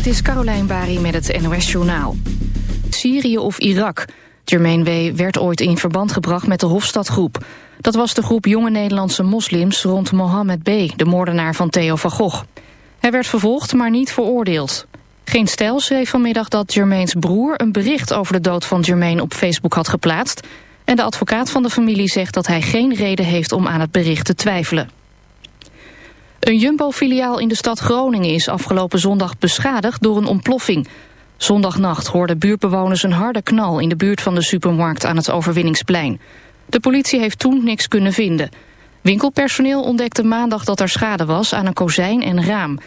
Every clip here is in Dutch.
Dit is Carolijn Bari met het NOS Journaal. Syrië of Irak? Jermaine W. werd ooit in verband gebracht met de Hofstadgroep. Dat was de groep jonge Nederlandse moslims rond Mohammed B., de moordenaar van Theo van Gogh. Hij werd vervolgd, maar niet veroordeeld. Geen Stijl schreef vanmiddag dat Jermaines broer een bericht over de dood van Jermaine op Facebook had geplaatst. En de advocaat van de familie zegt dat hij geen reden heeft om aan het bericht te twijfelen. Een Jumbo-filiaal in de stad Groningen is afgelopen zondag beschadigd door een ontploffing. Zondagnacht hoorden buurtbewoners een harde knal in de buurt van de supermarkt aan het Overwinningsplein. De politie heeft toen niks kunnen vinden. Winkelpersoneel ontdekte maandag dat er schade was aan een kozijn en raam.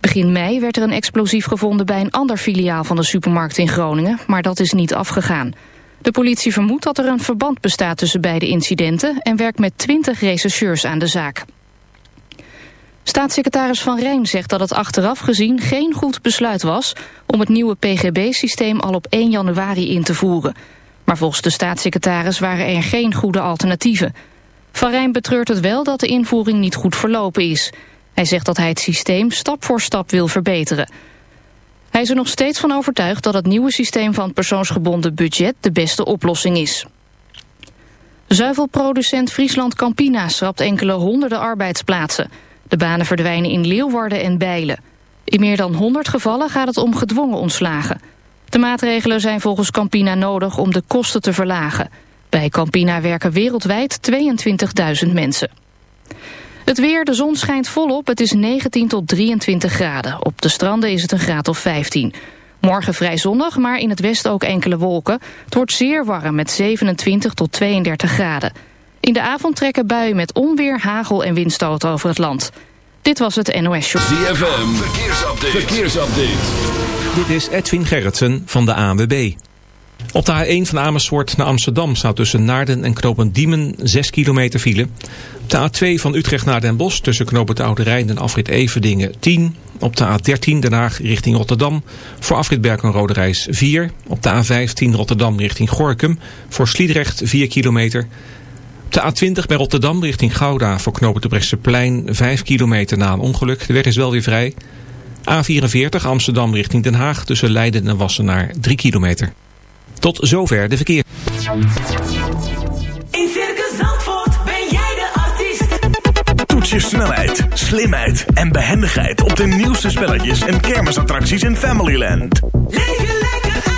Begin mei werd er een explosief gevonden bij een ander filiaal van de supermarkt in Groningen, maar dat is niet afgegaan. De politie vermoedt dat er een verband bestaat tussen beide incidenten en werkt met 20 rechercheurs aan de zaak. Staatssecretaris Van Rijn zegt dat het achteraf gezien geen goed besluit was om het nieuwe PGB-systeem al op 1 januari in te voeren. Maar volgens de staatssecretaris waren er geen goede alternatieven. Van Rijn betreurt het wel dat de invoering niet goed verlopen is. Hij zegt dat hij het systeem stap voor stap wil verbeteren. Hij is er nog steeds van overtuigd dat het nieuwe systeem van persoonsgebonden budget de beste oplossing is. Zuivelproducent Friesland Campina schrapt enkele honderden arbeidsplaatsen. De banen verdwijnen in Leeuwarden en Bijlen. In meer dan 100 gevallen gaat het om gedwongen ontslagen. De maatregelen zijn volgens Campina nodig om de kosten te verlagen. Bij Campina werken wereldwijd 22.000 mensen. Het weer, de zon schijnt volop. Het is 19 tot 23 graden. Op de stranden is het een graad of 15. Morgen vrij zonnig, maar in het westen ook enkele wolken. Het wordt zeer warm met 27 tot 32 graden. In de avond trekken buien met onweer, hagel en windstoten over het land. Dit was het NOS Show. ZFM, verkeersupdate. verkeersupdate. Dit is Edwin Gerritsen van de ANWB. Op de A1 van Amersfoort naar Amsterdam staat tussen Naarden en Knopen Diemen 6 kilometer file. Op de A2 van Utrecht naar Den Bosch tussen Knopen de Oude Rijn en Afrit Everdingen 10. Op de A13 Den Haag richting Rotterdam voor Afrit Berk en Rode Reis 4. Op de A15 Rotterdam richting Gorkum voor Sliedrecht 4 kilometer. Op de A20 bij Rotterdam richting Gouda voor knopen de Bresseplein 5 kilometer na een ongeluk. De weg is wel weer vrij. A44 Amsterdam richting Den Haag tussen Leiden en Wassenaar 3 kilometer. Tot zover de verkeer. In Circus Zandvoort ben jij de artiest. Toets je snelheid, slimheid en behendigheid op de nieuwste spelletjes en kermisattracties in Familyland. Leef lekker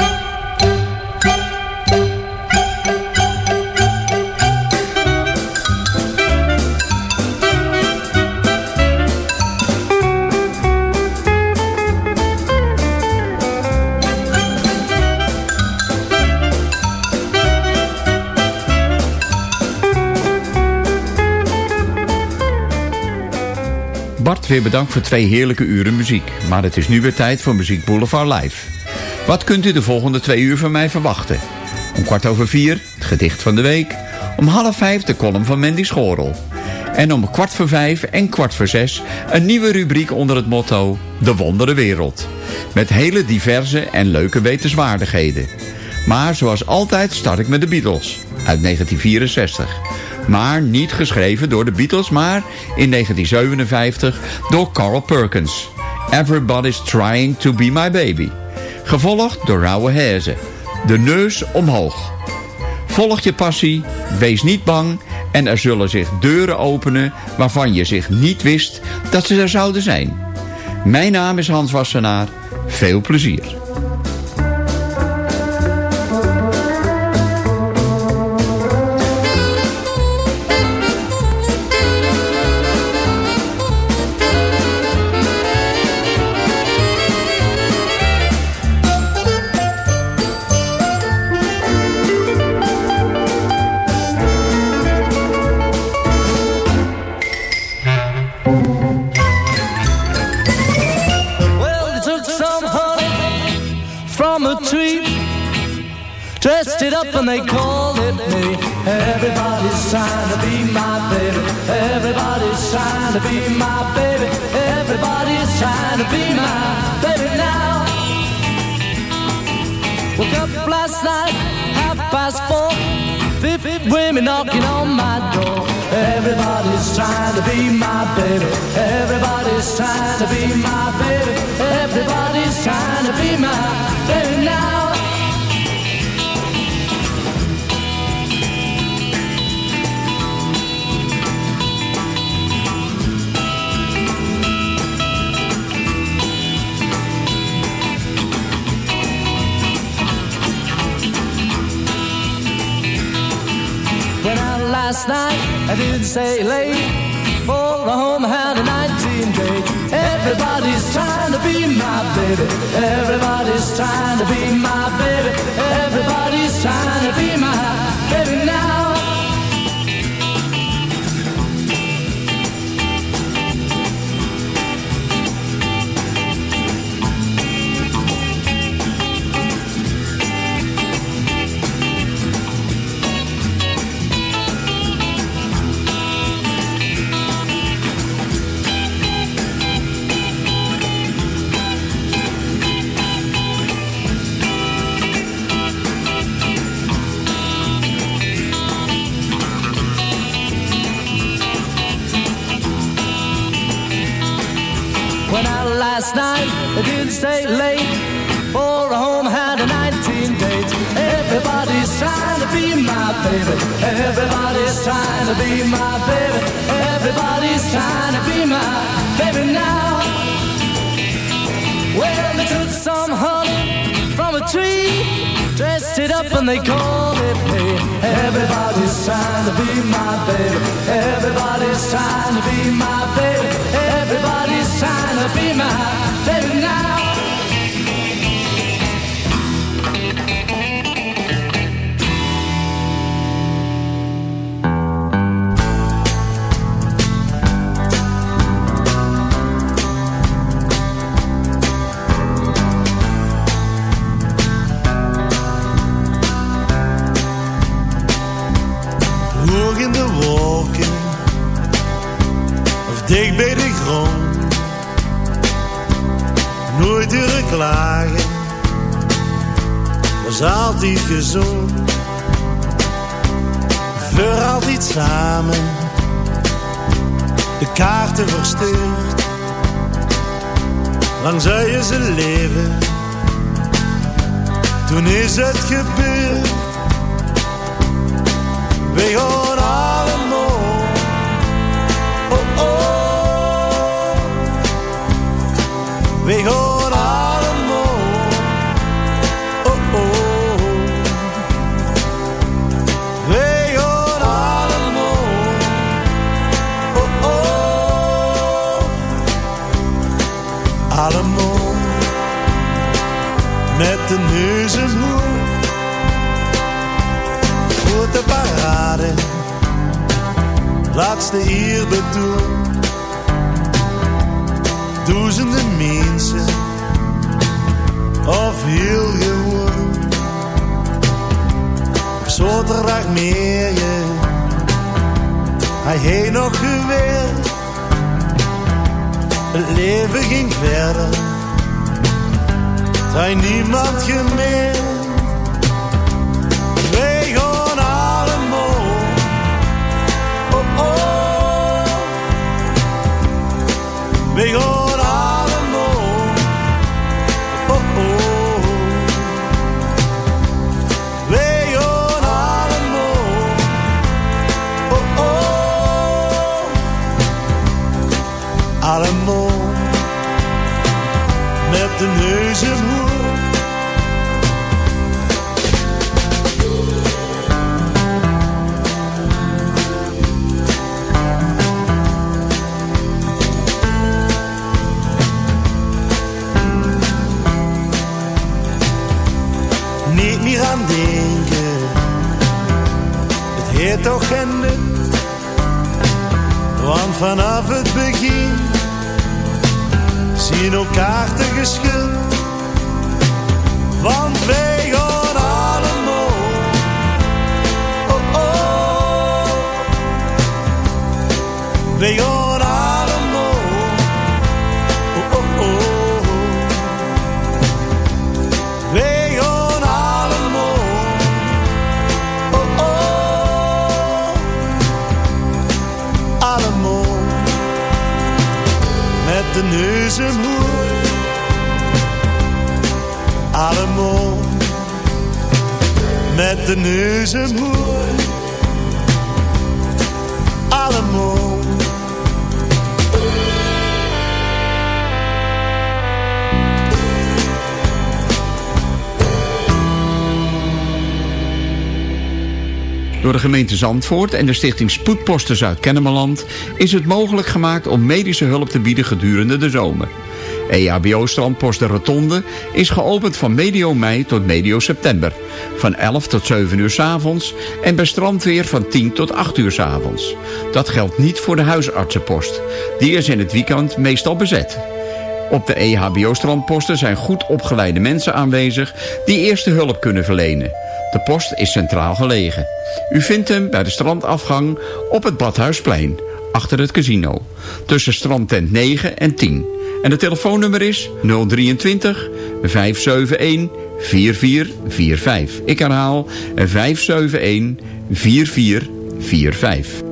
Bart, weer bedankt voor twee heerlijke uren muziek. Maar het is nu weer tijd voor Muziek Boulevard Live. Wat kunt u de volgende twee uur van mij verwachten? Om kwart over vier, het gedicht van de week. Om half vijf de column van Mandy Schorel. En om kwart voor vijf en kwart voor zes... een nieuwe rubriek onder het motto De Wondere Wereld. Met hele diverse en leuke wetenswaardigheden. Maar zoals altijd start ik met de Beatles uit 1964. Maar niet geschreven door de Beatles, maar in 1957 door Carl Perkins. Everybody's Trying to Be My Baby. Gevolgd door Rauwe Herzen. De neus omhoog. Volg je passie, wees niet bang En er zullen zich deuren openen waarvan je zich niet wist dat ze er zouden zijn. Mijn naam is Hans Wassenaar. Veel plezier. Dressed it up and they called it me. Everybody's trying to be my baby. Everybody's trying to be my baby. Everybody's trying to be my baby now. Woke up last night, half past four. Fifty women knocking on my door. Everybody's trying to be my baby. Everybody's trying to be my baby. Everybody's trying to be my baby now. Last night, I didn't say late. For a home had a 19 date. Everybody's trying to be my baby. Everybody's trying to be my baby. Everybody's trying to be my I didn't stay late. For a home had a 19 date. Everybody's trying to be my baby. Everybody's trying to be my baby. Everybody's trying to be my baby now. Well, they took some honey from a tree, dressed it up and they called it me. Everybody's trying to be my baby. Everybody's trying to be my baby. Everybody's trying to be my baby klagen, was altijd gezond. Voor altijd samen, de kaarten verstuurd. Lang zou je ze leven, toen is het gebeurd. We gaan allemaal. Oh oh. We gaan De omhoog voor de parade. Laatste hier betoel. Duizenden mensen, of heel gewoon. Op zaterdag meer je, hij heeft nog gewerkt. Het leven ging verder, hij niemand gemerkt. Wij vanaf het begin zien elkaar te geschud. Want wij gaan allemaal. Oh oh. Wij gaan de neus omhoog. Allemaal. Met de neus omhoog. Allemaal. Door de gemeente Zandvoort en de stichting Spoedposten Zuid-Kennemerland... is het mogelijk gemaakt om medische hulp te bieden gedurende de zomer. E EHBO-strandpost de Rotonde is geopend van medio mei tot medio september. Van 11 tot 7 uur s avonds en bij strandweer van 10 tot 8 uur s avonds. Dat geldt niet voor de huisartsenpost. Die is in het weekend meestal bezet. Op de EHBO-strandposten zijn goed opgeleide mensen aanwezig... die eerste hulp kunnen verlenen. De post is centraal gelegen. U vindt hem bij de strandafgang op het Badhuisplein, achter het casino. Tussen strandtent 9 en 10. En de telefoonnummer is 023 571 4445. Ik herhaal 571 4445.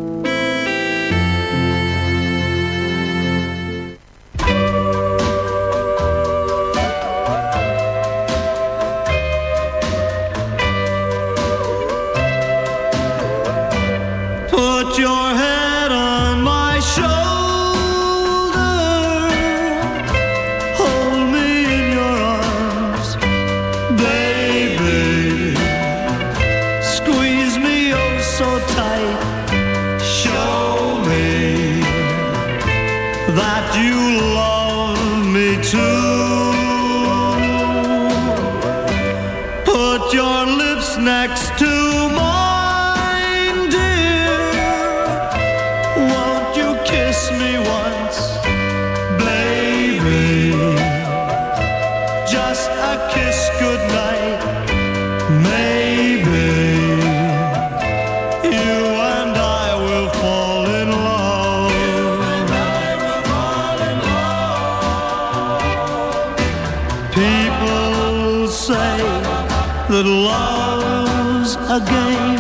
That love's a game,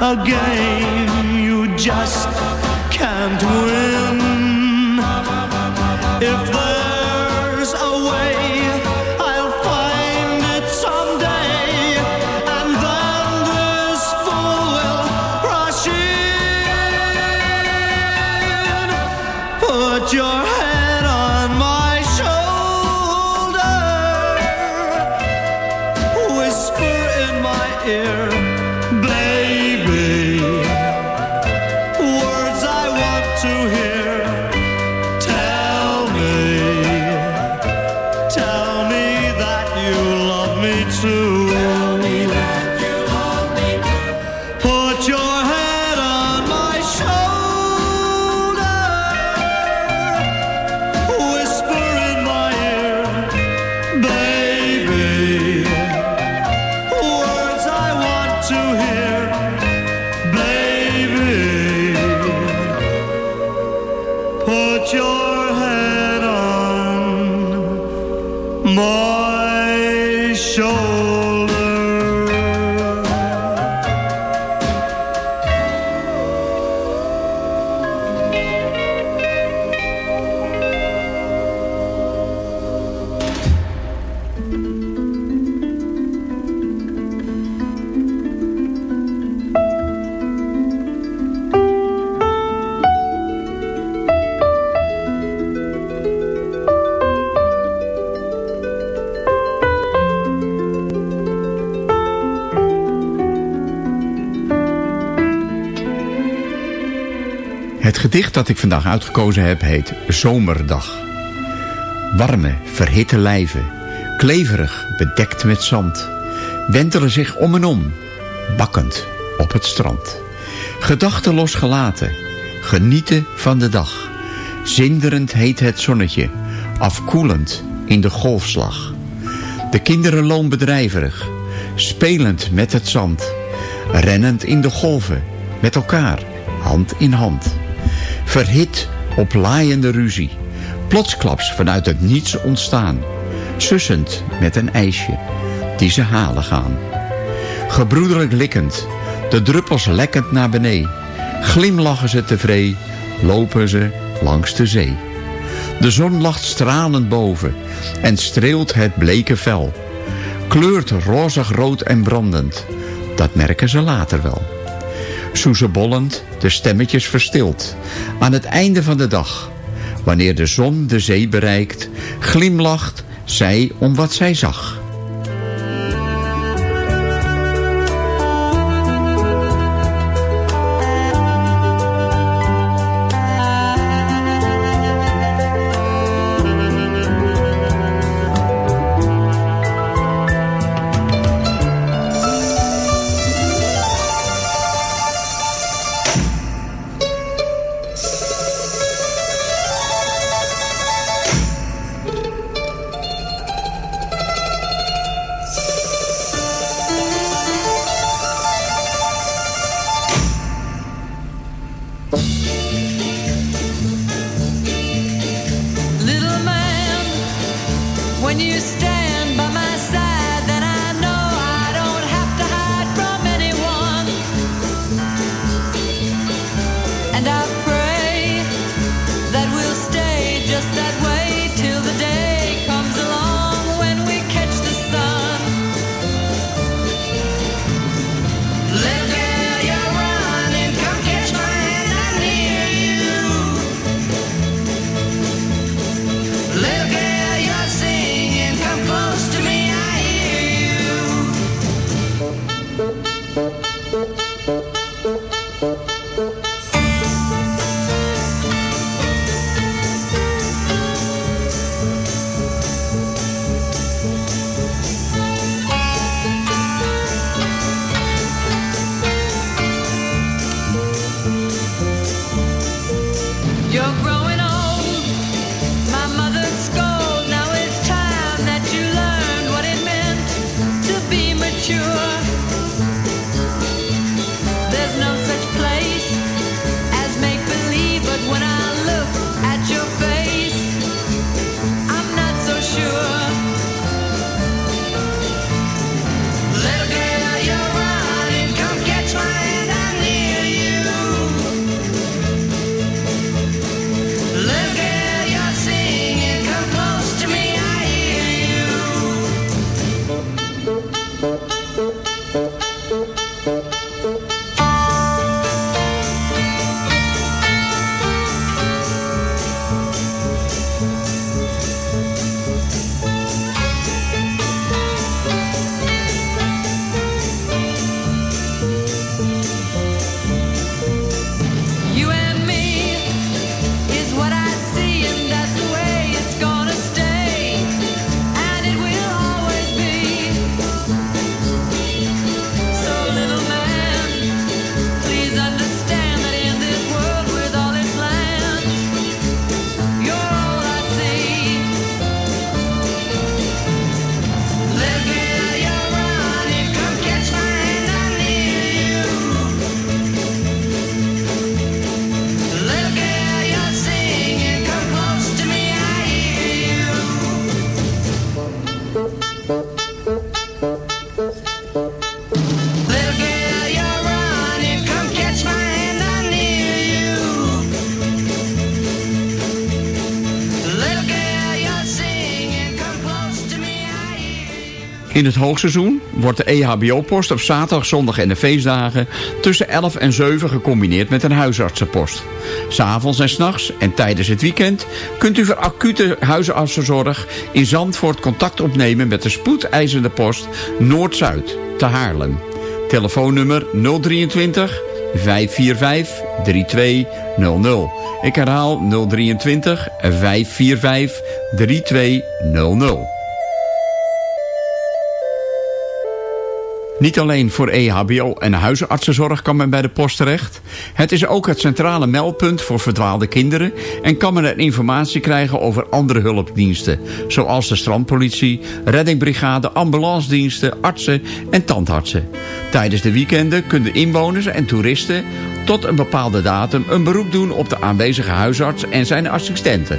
a game you just can't win. If gedicht dat ik vandaag uitgekozen heb heet Zomerdag. Warme, verhitte lijven, kleverig, bedekt met zand, wentelen zich om en om, bakkend op het strand. Gedachten losgelaten, genieten van de dag. Zinderend heet het zonnetje, afkoelend in de golfslag. De kinderen loonbedrijverig, spelend met het zand. Rennend in de golven, met elkaar, hand in hand. Verhit op laaiende ruzie. Plotsklaps vanuit het niets ontstaan. Sussend met een ijsje, die ze halen gaan. Gebroederlijk likkend, de druppels lekkend naar beneden. Glimlachen ze tevreden, lopen ze langs de zee. De zon lacht stralend boven en streelt het bleke vel. Kleurt rozig rood en brandend, dat merken ze later wel. Soezebollend, de stemmetjes verstild. Aan het einde van de dag, wanneer de zon de zee bereikt... glimlacht zij om wat zij zag. In het hoogseizoen wordt de EHBO-post op zaterdag, zondag en de feestdagen tussen 11 en 7 gecombineerd met een huisartsenpost. S'avonds en s'nachts en tijdens het weekend kunt u voor acute huisartsenzorg in Zandvoort contact opnemen met de spoedeisende post Noord-Zuid te Haarlem. Telefoonnummer 023 545 3200. Ik herhaal 023 545 3200. Niet alleen voor EHBO en huisartsenzorg kan men bij de post terecht. Het is ook het centrale meldpunt voor verdwaalde kinderen... en kan men er informatie krijgen over andere hulpdiensten... zoals de strandpolitie, reddingbrigade, ambulancediensten, artsen en tandartsen. Tijdens de weekenden kunnen inwoners en toeristen tot een bepaalde datum... een beroep doen op de aanwezige huisarts en zijn assistenten.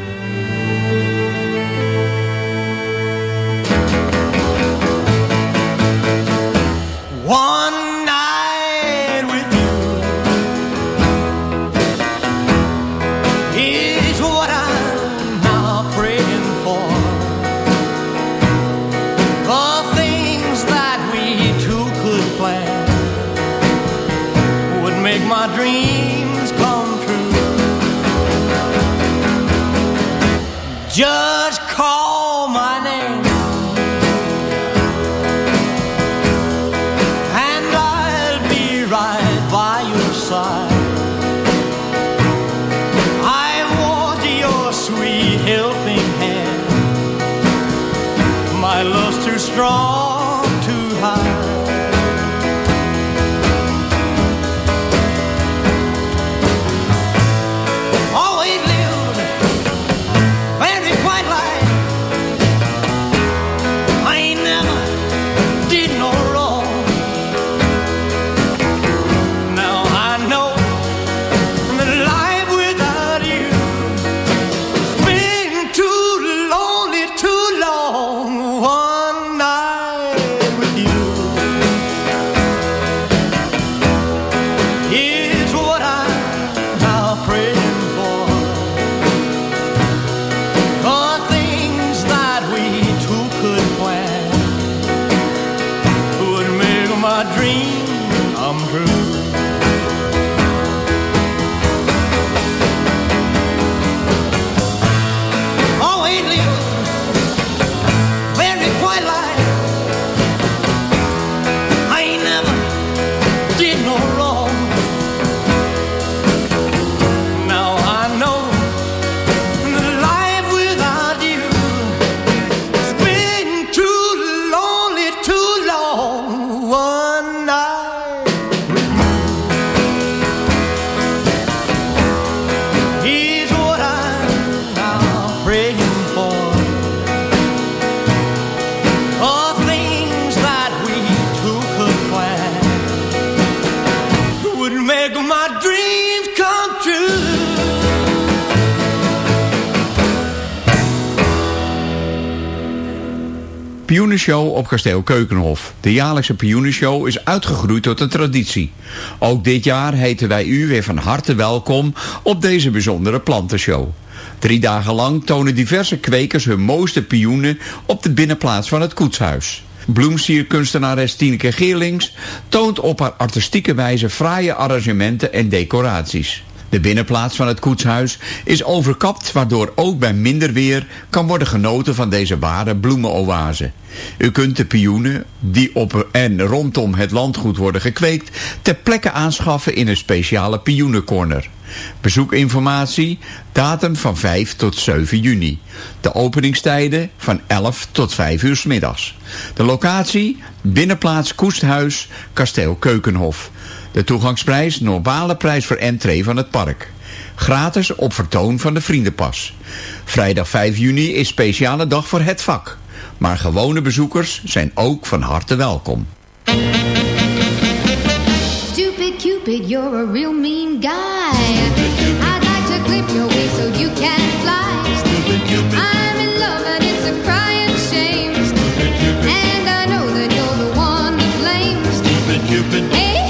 Op kasteel Keukenhof. De jaarlijkse Pioenenshow is uitgegroeid tot een traditie. Ook dit jaar heten wij u weer van harte welkom op deze bijzondere plantenshow. Drie dagen lang tonen diverse kwekers hun mooiste pioenen op de binnenplaats van het koetshuis. Bloemsierkunstenares Tineke Geerlings toont op haar artistieke wijze fraaie arrangementen en decoraties. De binnenplaats van het koetshuis is overkapt... waardoor ook bij minder weer kan worden genoten van deze ware bloemenoase. U kunt de pioenen, die op en rondom het landgoed worden gekweekt... ter plekke aanschaffen in een speciale pioenencorner. Bezoekinformatie, datum van 5 tot 7 juni. De openingstijden van 11 tot 5 uur 's middags. De locatie, binnenplaats Koesthuis, kasteel Keukenhof. De toegangsprijs, normale prijs voor entree van het park. Gratis op vertoon van de Vriendenpas. Vrijdag 5 juni is speciale dag voor het vak. Maar gewone bezoekers zijn ook van harte welkom. Stupid Cupid, you're a real mean guy. I'd like to clip your wings so you can fly. I'm in love and it's a crying shame. And I know that you're the one to blame. Hey, hey,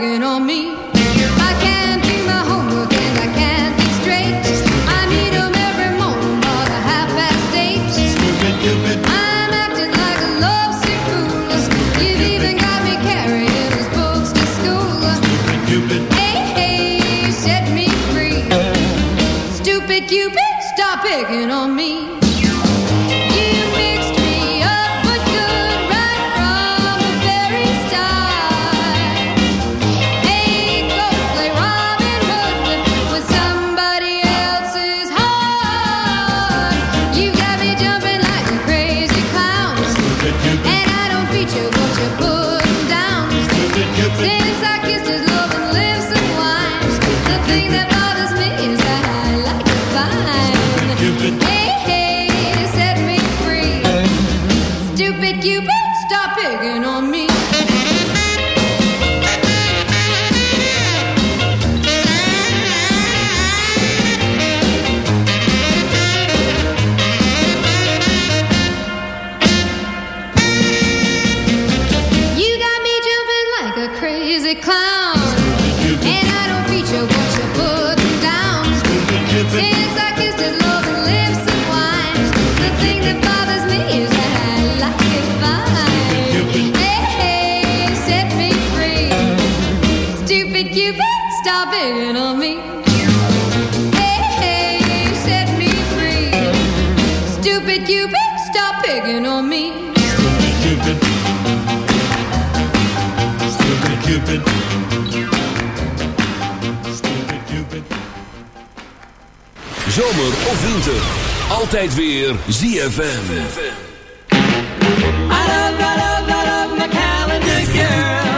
stop picking on me. Picking on me. Hey, hey, set me free. Stupid Cupid, stop picking on me. Cupid. Stupid Cupid. Stupid Cupid. Zomer of winter. Altijd weer ZFM. I love, I love, I love my calendar girl.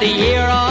The year off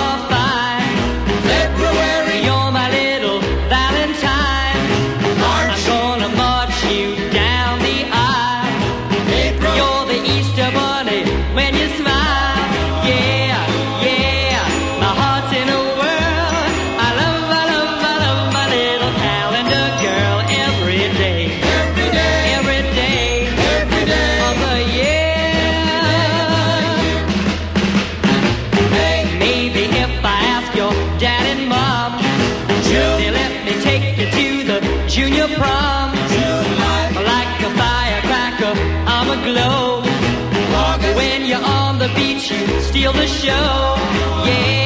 the beach, you steal the show. Yeah, yeah,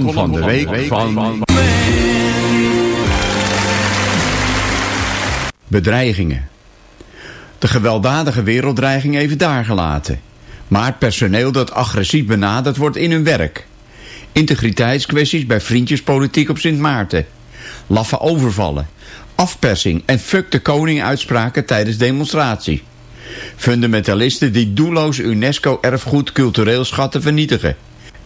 column van de week van... Bedreigingen. De gewelddadige werelddreiging even daar gelaten. Maar het personeel dat agressief benaderd wordt in hun werk. Integriteitskwesties bij vriendjespolitiek op Sint Maarten. Laffe overvallen. Afpersing en fuck de koning uitspraken tijdens demonstratie. Fundamentalisten die doelloos UNESCO-erfgoed cultureel schatten vernietigen.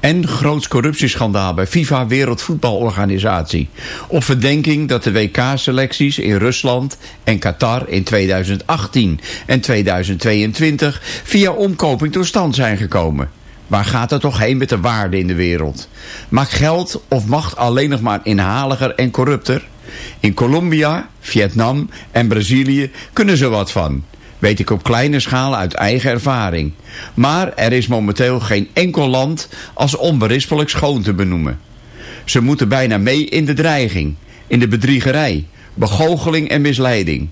En groots corruptieschandaal bij FIFA Wereldvoetbalorganisatie. Op verdenking dat de WK-selecties in Rusland en Qatar in 2018 en 2022 via omkoping tot stand zijn gekomen. Waar gaat het toch heen met de waarde in de wereld? Maakt geld of macht alleen nog maar inhaliger en corrupter? In Colombia, Vietnam en Brazilië kunnen ze wat van. Weet ik op kleine schaal uit eigen ervaring. Maar er is momenteel geen enkel land als onberispelijk schoon te benoemen. Ze moeten bijna mee in de dreiging, in de bedriegerij, begoocheling en misleiding.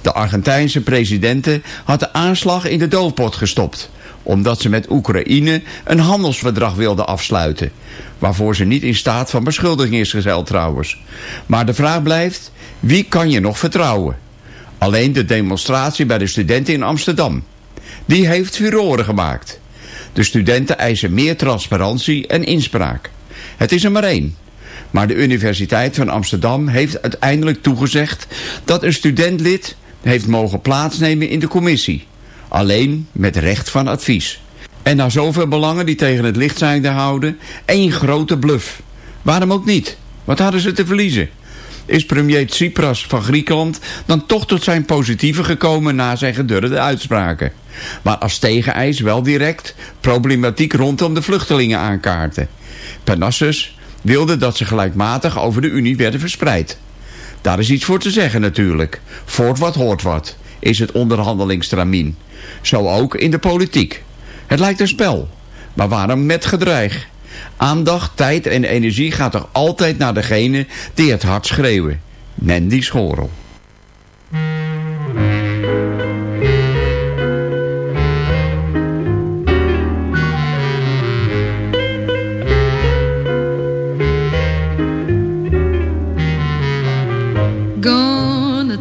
De Argentijnse presidenten had de aanslag in de doofpot gestopt omdat ze met Oekraïne een handelsverdrag wilden afsluiten. Waarvoor ze niet in staat van beschuldiging is gesteld trouwens. Maar de vraag blijft, wie kan je nog vertrouwen? Alleen de demonstratie bij de studenten in Amsterdam. Die heeft furoren gemaakt. De studenten eisen meer transparantie en inspraak. Het is er maar één. Maar de Universiteit van Amsterdam heeft uiteindelijk toegezegd... dat een studentlid heeft mogen plaatsnemen in de commissie. Alleen met recht van advies. En na zoveel belangen die tegen het licht zijn te houden... één grote bluff. Waarom ook niet? Wat hadden ze te verliezen? is premier Tsipras van Griekenland dan toch tot zijn positieve gekomen na zijn gedurfde uitspraken. Maar als tegeneis wel direct problematiek rondom de vluchtelingen aankaarten. Panassus wilde dat ze gelijkmatig over de Unie werden verspreid. Daar is iets voor te zeggen natuurlijk. Voort wat hoort wat, is het onderhandelingstramien. Zo ook in de politiek. Het lijkt een spel, maar waarom met gedreig? Aandacht, tijd en energie gaat er altijd naar degene die het hard schreeuwen. Nandy Schorel. Gonna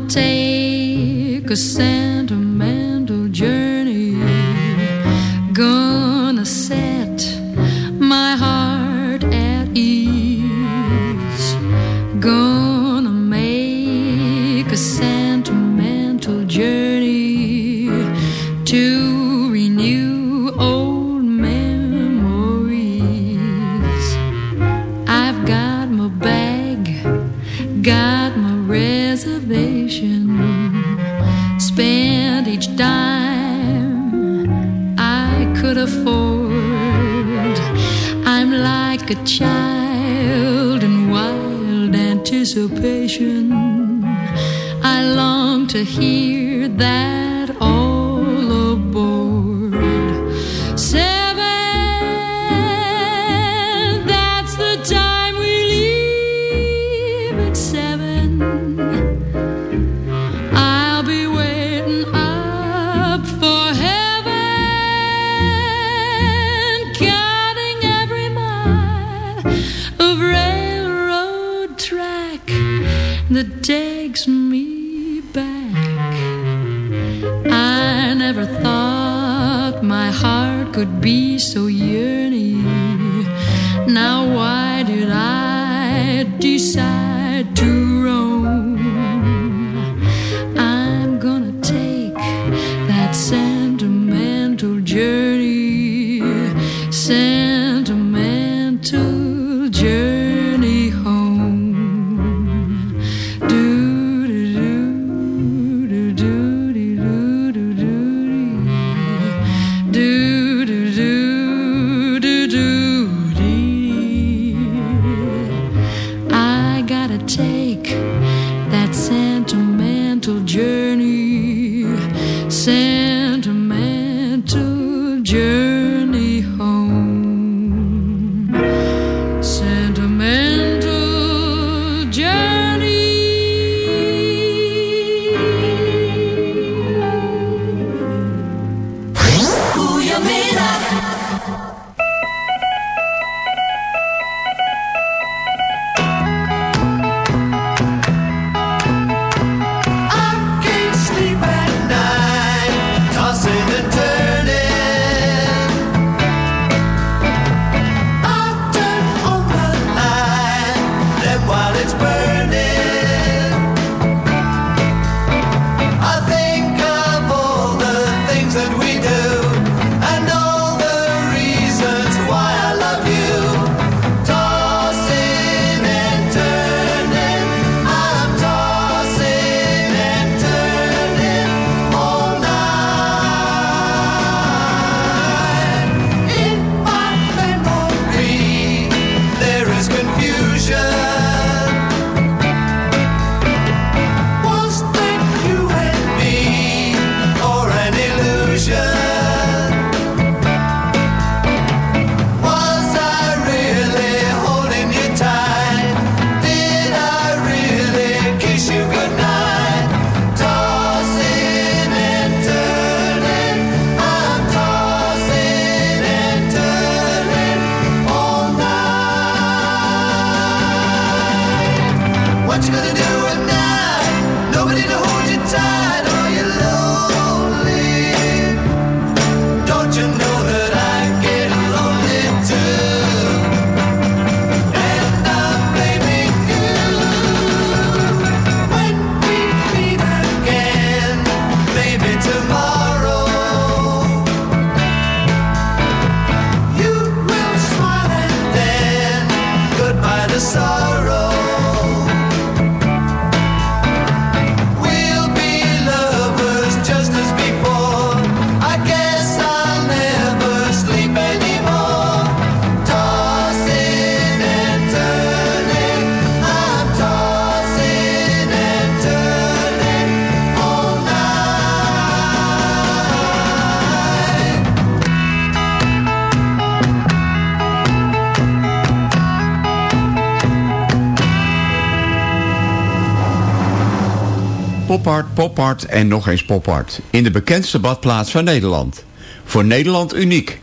Popart, Popart en nog eens Popart. In de bekendste badplaats van Nederland. Voor Nederland uniek.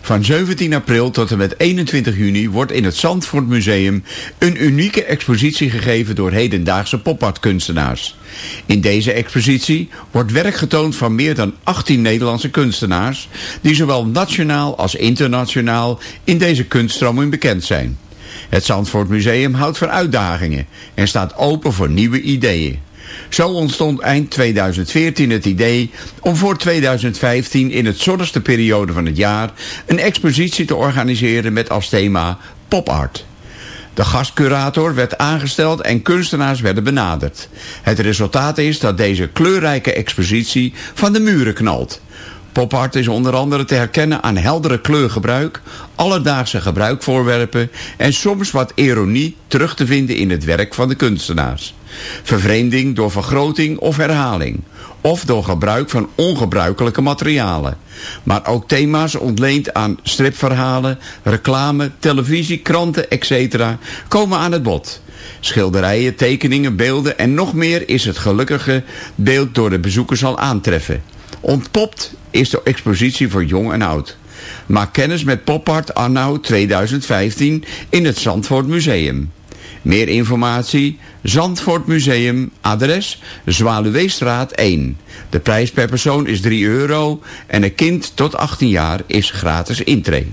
Van 17 april tot en met 21 juni wordt in het Zandvoort Museum een unieke expositie gegeven door hedendaagse popartkunstenaars. In deze expositie wordt werk getoond van meer dan 18 Nederlandse kunstenaars die zowel nationaal als internationaal in deze kunststroming bekend zijn. Het Zandvoort Museum houdt van uitdagingen en staat open voor nieuwe ideeën. Zo ontstond eind 2014 het idee om voor 2015 in het zonnigste periode van het jaar een expositie te organiseren met als thema popart. De gastcurator werd aangesteld en kunstenaars werden benaderd. Het resultaat is dat deze kleurrijke expositie van de muren knalt. Popart is onder andere te herkennen aan heldere kleurgebruik, alledaagse gebruikvoorwerpen en soms wat ironie terug te vinden in het werk van de kunstenaars. Vervreemding door vergroting of herhaling. Of door gebruik van ongebruikelijke materialen. Maar ook thema's ontleend aan stripverhalen, reclame, televisie, kranten, etc. komen aan het bod. Schilderijen, tekeningen, beelden en nog meer is het gelukkige beeld door de bezoekers al aantreffen. Ontpopt is de expositie voor jong en oud. Maak kennis met Popart Anno 2015 in het Zandvoort Museum. Meer informatie, Zandvoort Museum, adres Zwaluweestraat 1. De prijs per persoon is 3 euro en een kind tot 18 jaar is gratis intree.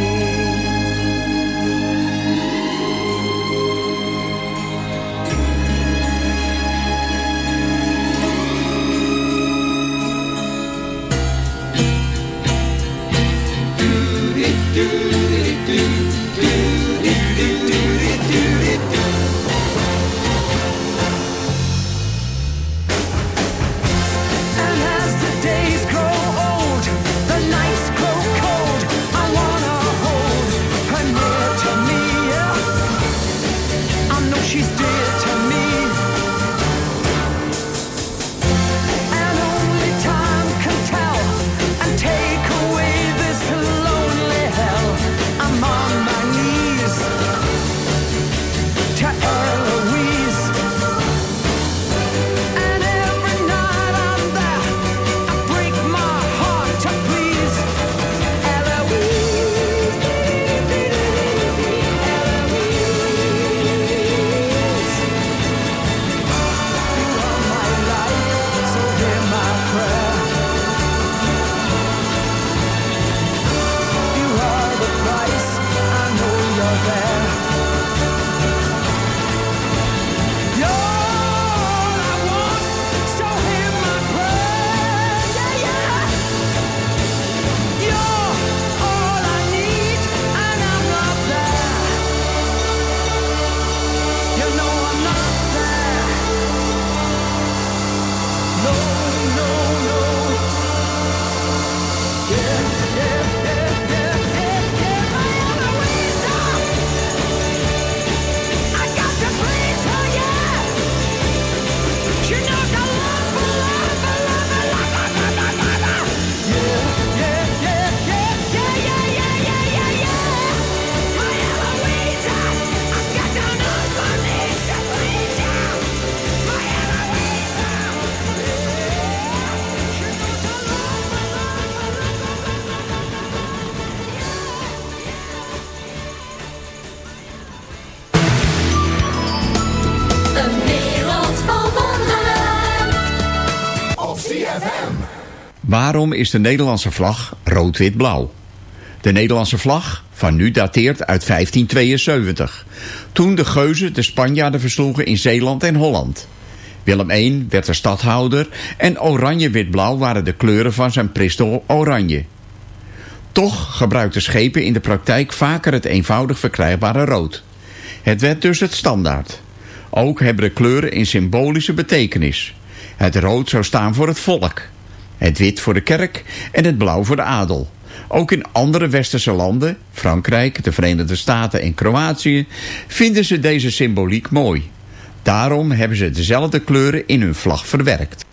Is de Nederlandse vlag rood-wit-blauw. De Nederlandse vlag van nu dateert uit 1572. Toen de geuzen de Spanjaarden versloegen in Zeeland en Holland. Willem I werd de stadhouder en oranje-wit-blauw waren de kleuren van zijn pristel oranje. Toch gebruikten schepen in de praktijk vaker het eenvoudig verkrijgbare rood. Het werd dus het standaard. Ook hebben de kleuren een symbolische betekenis. Het rood zou staan voor het volk het wit voor de kerk en het blauw voor de adel. Ook in andere westerse landen, Frankrijk, de Verenigde Staten en Kroatië, vinden ze deze symboliek mooi. Daarom hebben ze dezelfde kleuren in hun vlag verwerkt.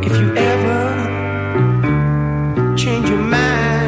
If you ever change your mind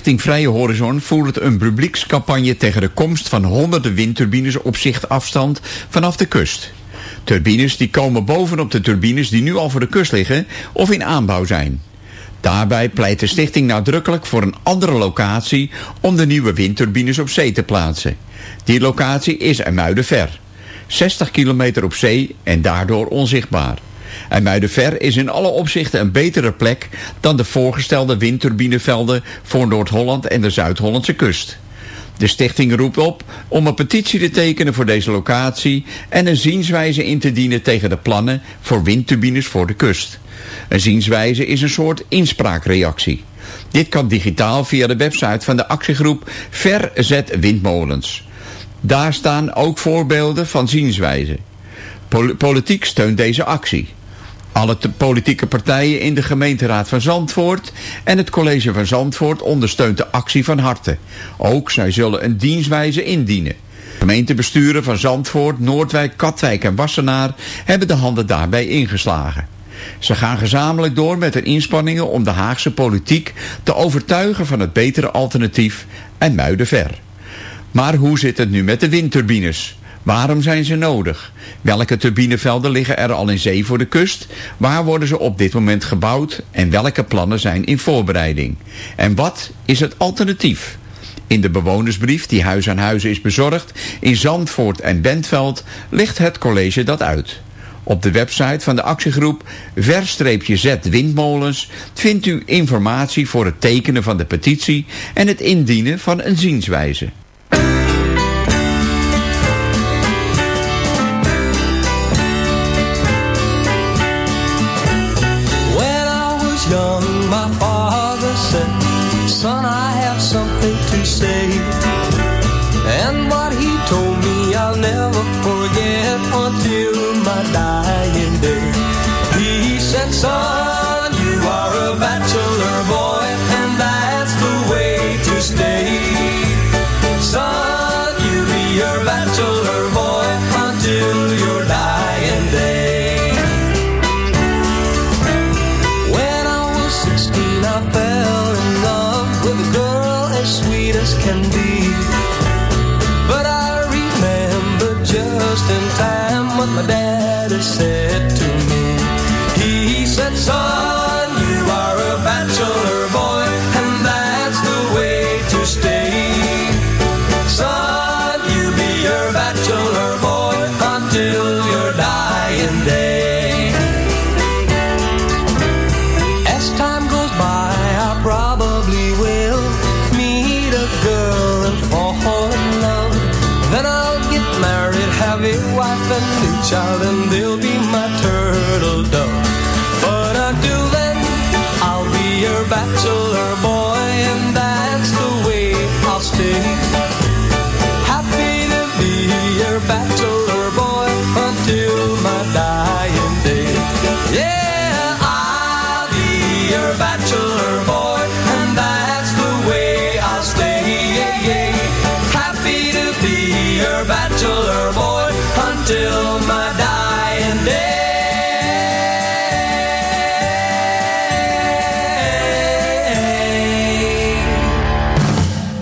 Stichting Vrije Horizon voert een publiekscampagne tegen de komst van honderden windturbines op zichtafstand vanaf de kust. Turbines die komen bovenop de turbines die nu al voor de kust liggen of in aanbouw zijn. Daarbij pleit de stichting nadrukkelijk voor een andere locatie om de nieuwe windturbines op zee te plaatsen. Die locatie is Muidenver. 60 kilometer op zee en daardoor onzichtbaar. Muidenver is in alle opzichten een betere plek dan de voorgestelde windturbinevelden voor Noord-Holland en de Zuid-Hollandse kust. De stichting roept op om een petitie te tekenen voor deze locatie en een zienswijze in te dienen tegen de plannen voor windturbines voor de kust. Een zienswijze is een soort inspraakreactie. Dit kan digitaal via de website van de actiegroep Verzet Windmolens. Daar staan ook voorbeelden van zienswijzen. Pol- politiek steunt deze actie. Alle politieke partijen in de gemeenteraad van Zandvoort en het college van Zandvoort ondersteunt de actie van harte. Ook zij zullen een dienstwijze indienen. Gemeentebesturen van Zandvoort, Noordwijk, Katwijk en Wassenaar hebben de handen daarbij ingeslagen. Ze gaan gezamenlijk door met hun inspanningen om de Haagse politiek te overtuigen van het betere alternatief en Muidenver. Maar hoe zit het nu met de windturbines? Waarom zijn ze nodig? Welke turbinevelden liggen er al in zee voor de kust? Waar worden ze op dit moment gebouwd? En welke plannen zijn in voorbereiding? En wat is het alternatief? In de bewonersbrief die huis aan huis is bezorgd in Zandvoort en Bentveld ligt het college dat uit. Op de website van de actiegroep Verstreepje-Z Windmolens vindt u informatie voor het tekenen van de petitie en het indienen van een zienswijze. And a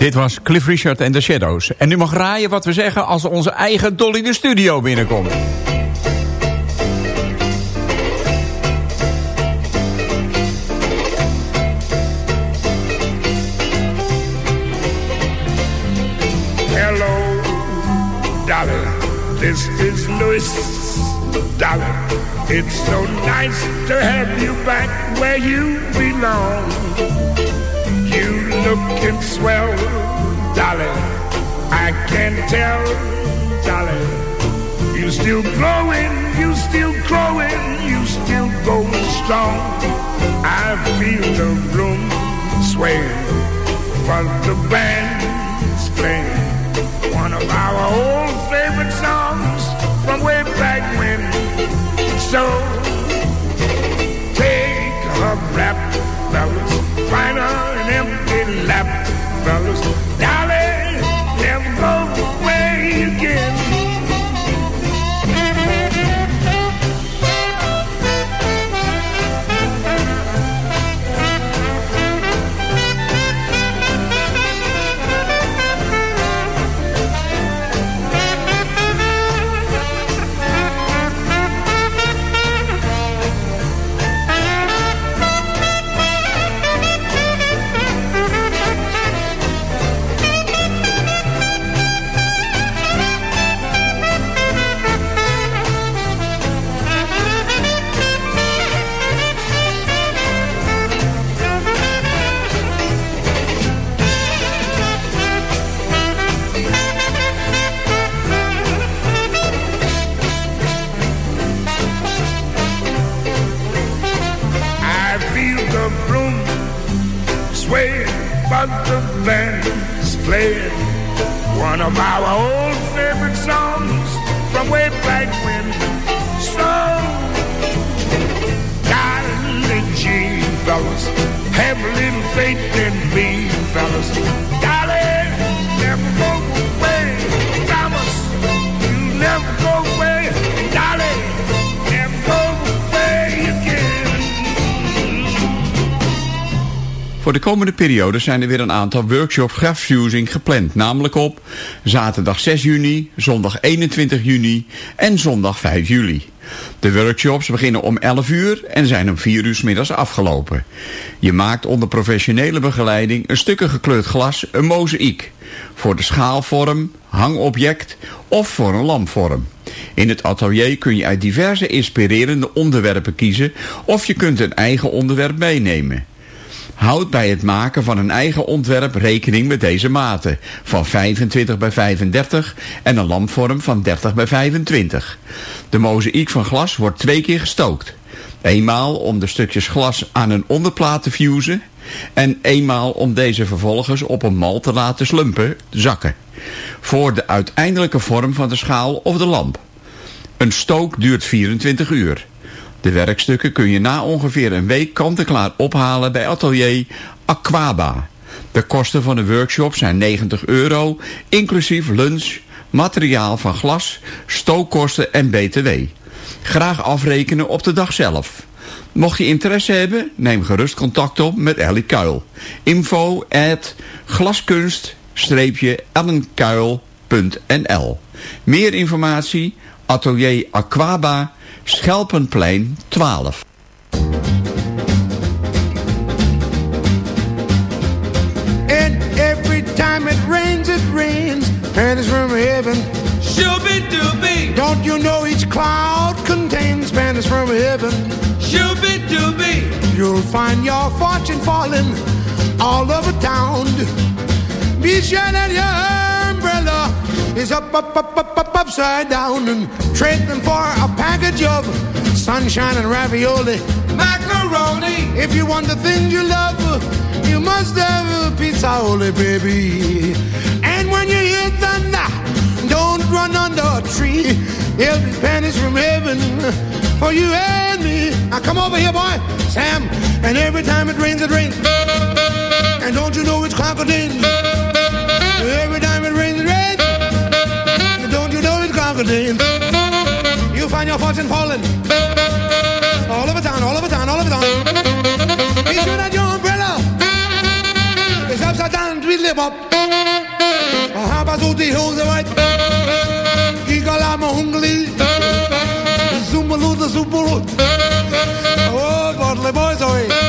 Dit was Cliff Richard en The Shadows. En u mag raaien wat we zeggen als onze eigen Dolly de studio binnenkomt. Hello, Dolly. This is Louis. Dolly, it's so nice to have you back where you belong. Looking swell, Dolly. I can tell, Dolly. You're still growing, you're still growing, you're still going strong. I feel the room swaying while the band's playing one of our old favorite songs from way back when. So take a rap, fellas, find lap, fellas. Dolly, periode zijn er weer een aantal workshops grafusing gepland. Namelijk op zaterdag 6 juni, zondag 21 juni en zondag 5 juli. De workshops beginnen om 11 uur en zijn om 4 uur middags afgelopen. Je maakt onder professionele begeleiding een stukken gekleurd glas, een mozaïek. Voor de schaalvorm, hangobject of voor een lampvorm. In het atelier kun je uit diverse inspirerende onderwerpen kiezen of je kunt een eigen onderwerp meenemen. Houd bij het maken van een eigen ontwerp rekening met deze maten. Van 25 bij 35 en een lampvorm van 30 bij 25. De mozaïek van glas wordt twee keer gestookt. Eenmaal om de stukjes glas aan een onderplaat te fusen. En eenmaal om deze vervolgens op een mal te laten slumpen, zakken. Voor de uiteindelijke vorm van de schaal of de lamp. Een stook duurt 24 uur. De werkstukken kun je na ongeveer een week kant-en-klaar ophalen bij atelier Aquaba. De kosten van de workshop zijn 90 euro, inclusief lunch, materiaal van glas, stookkosten en btw. Graag afrekenen op de dag zelf. Mocht je interesse hebben, neem gerust contact op met Ellie Kuil. Info at glaskunst-ellenkuil.nl Meer informatie, atelier Aquaba, Schelpenplein 12. And every time it rains, it rains. Pennies from heaven. Shooby dooby. Don't you know each cloud contains pennies from heaven? Shooby dooby. You'll find your fortune falling all over town. Be sure that your umbrella is up, up, up, up, up, upside down and them for a package of sunshine and ravioli. Macaroni. If you want the things you love, you must have a pizza, only baby. And when you hear thunder, don't run under a tree. Be pennies from heaven for you and me. Now come over here, boy, Sam. And every time it rains, it rains. And don't you know it's crocodile? Every good day. You find your fortune falling. All over town, all over town, all over town. Be sure that your umbrella is upside down, we live up. A How as all the hills, right? Gigalama hungly. Zumbalu, the Zumbalu. Oh, godly boys, oh,